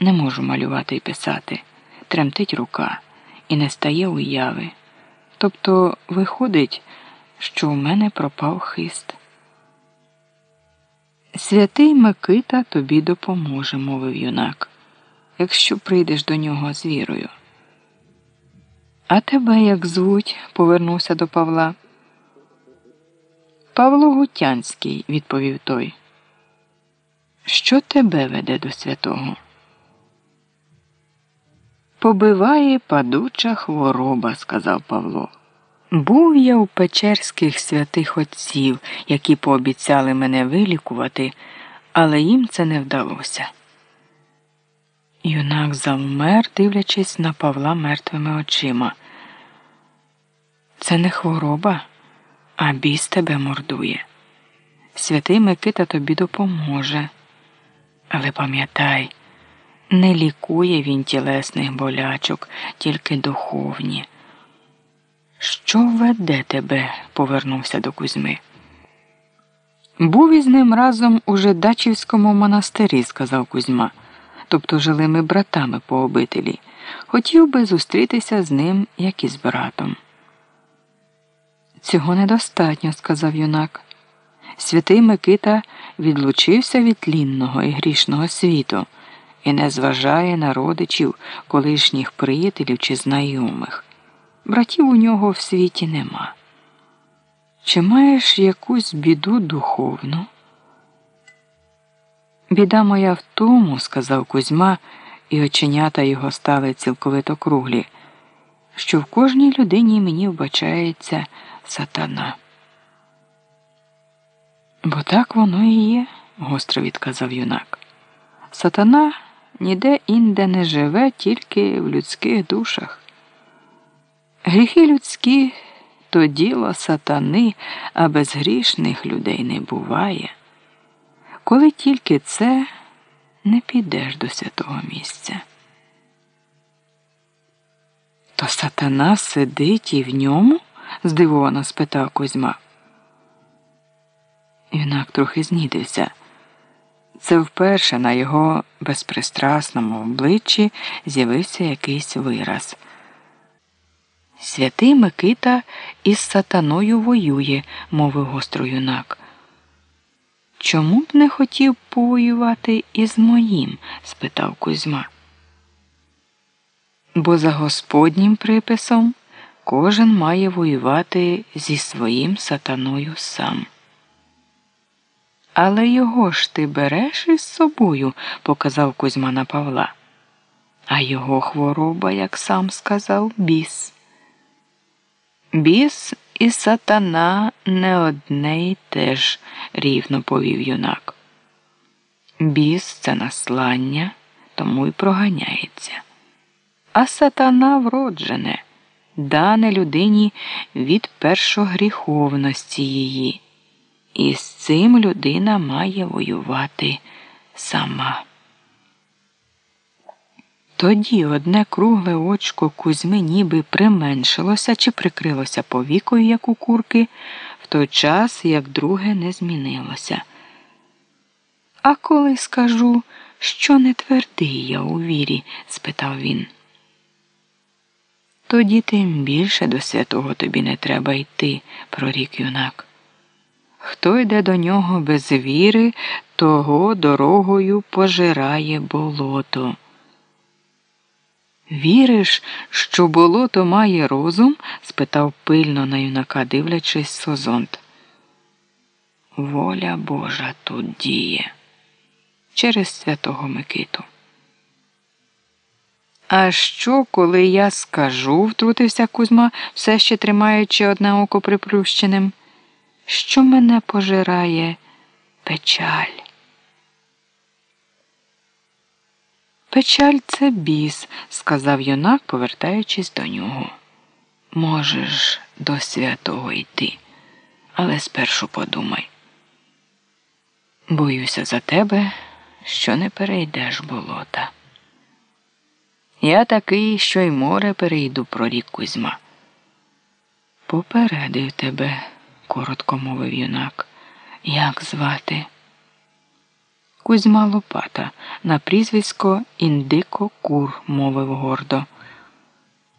Не можу малювати і писати. Тремтить рука і не стає уяви. Тобто виходить, що в мене пропав хист. Святий Микита тобі допоможе, мовив юнак, якщо прийдеш до нього з вірою. А тебе як звуть? повернувся до Павла. Павло Гутянський, відповів той. Що тебе веде до святого? Побиває падуча хвороба, сказав Павло. Був я у печерських святих отців, які пообіцяли мене вилікувати, але їм це не вдалося. Юнак завмер, дивлячись на Павла мертвими очима. Це не хвороба, а біс тебе мордує. Святий Микита тобі допоможе. Але пам'ятай, не лікує він тілесних болячок, тільки духовні. Що веде тебе? повернувся до Кузьми. Був із ним разом у Жидачівському монастирі, сказав Кузьма, тобто жили ми братами по обителі. Хотів би зустрітися з ним, як і з братом. Цього недостатньо, сказав юнак. Святий Микита відлучився від тлінного і грішного світу і не зважає на родичів, колишніх приятелів чи знайомих. Братів у нього в світі нема. Чи маєш якусь біду духовну? Біда моя в тому, сказав Кузьма, і оченята його стали цілковито круглі, що в кожній людині мені вбачається сатана. Бо так воно і є, гостро відказав юнак. Сатана ніде інде не живе, тільки в людських душах. Гріхи людські то діло сатани, а безгрішних людей не буває. Коли тільки це не підеш до святого місця. То сатана сидить і в ньому? здивовано спитав Кузьма. Юнак трохи знідився. Це вперше на його безпристрасному обличчі з'явився якийсь вираз. Святий Микита із сатаною воює, мовив гостро юнак. Чому б не хотів повоювати із моїм? спитав Кузьма. Бо за Господнім приписом кожен має воювати зі своїм сатаною сам. Але його ж ти береш із собою, показав Кузьма на Павла. А його хвороба, як сам сказав, біс. Біс і сатана не одне й те ж, рівно повів юнак. Біс це наслання, тому й проганяється. А сатана вроджене, дане людині від першогріховності її. І з цим людина має воювати сама. Тоді одне кругле очко Кузьми ніби применшилося чи прикрилося повікою, як у курки, в той час, як друге не змінилося. А коли скажу, що не твердий я у вірі? спитав він. Тоді тим більше до святого тобі не треба йти, прорік юнак. Хто йде до нього без віри, того дорогою пожирає болото. Віриш, що болото має розум? спитав пильно на юнака, дивлячись Созонт. Воля Божа тут діє через святого Микиту. А що, коли я скажу? втрутився Кузьма, все ще тримаючи одне око приплющеним що мене пожирає печаль. Печаль це біс, сказав юнак, повертаючись до нього. Можеш до святого йти, але спершу подумай. Боюся за тебе, що не перейдеш болота. Я такий, що й море перейду прорік Кузьма. Попередив тебе коротко мовив юнак. Як звати? Кузьма Лопата на прізвисько Індико Кур, мовив гордо.